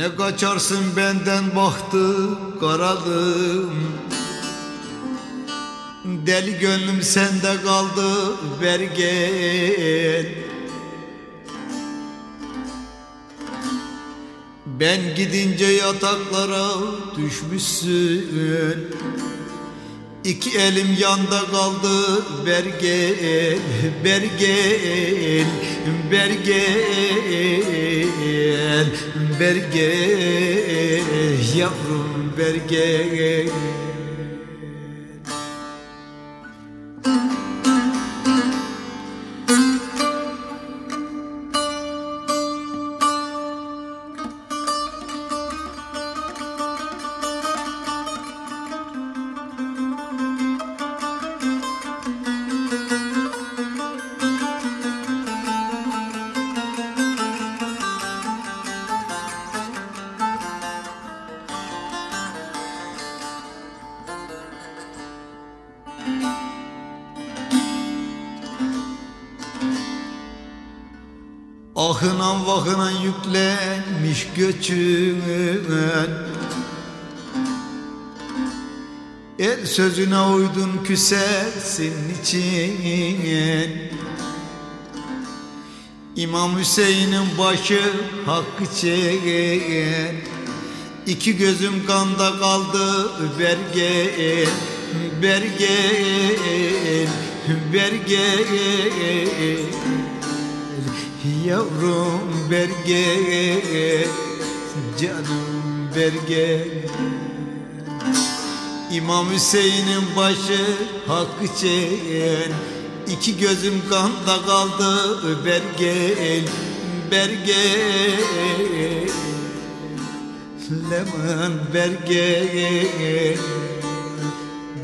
Ne kaçarsın benden bahtı karadım Deli gönlüm sende kaldı ver gel. Ben gidince yataklara düşmüşsün. İki elim yanda kaldı ver gel, ver gel, ver gel, ver gel, yavrum ver gel. Ahınan vahınan yüklenmiş göçün El sözüne uydun küsersin için İmam Hüseyin'in başı hakkı çeken İki gözüm kanda kaldı gel, ver gel Yavrum ver gel, canım ver gel. İmam Hüseyin'in başı hakkı çeken İki gözüm kanda kaldı ver gel, ver gel. Leman ver gel,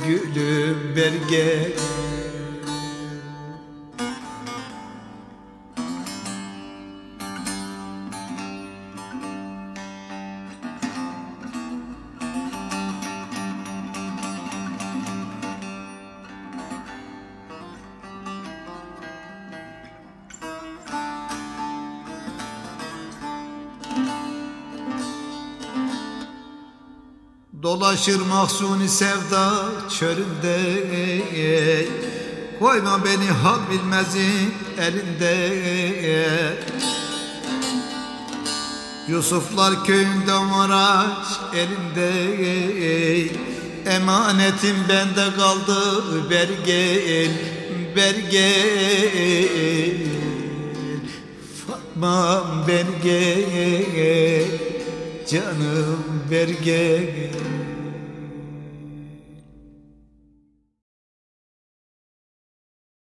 gülüm ver Dolaşır mahzuni sevda çölünde. Koyma beni hal bilmezin elinde. Yusuflar köyünde Maraş elinde. Emanetim bende kaldı ver gel, ver gel Fatma'm ver gel Canım ver gel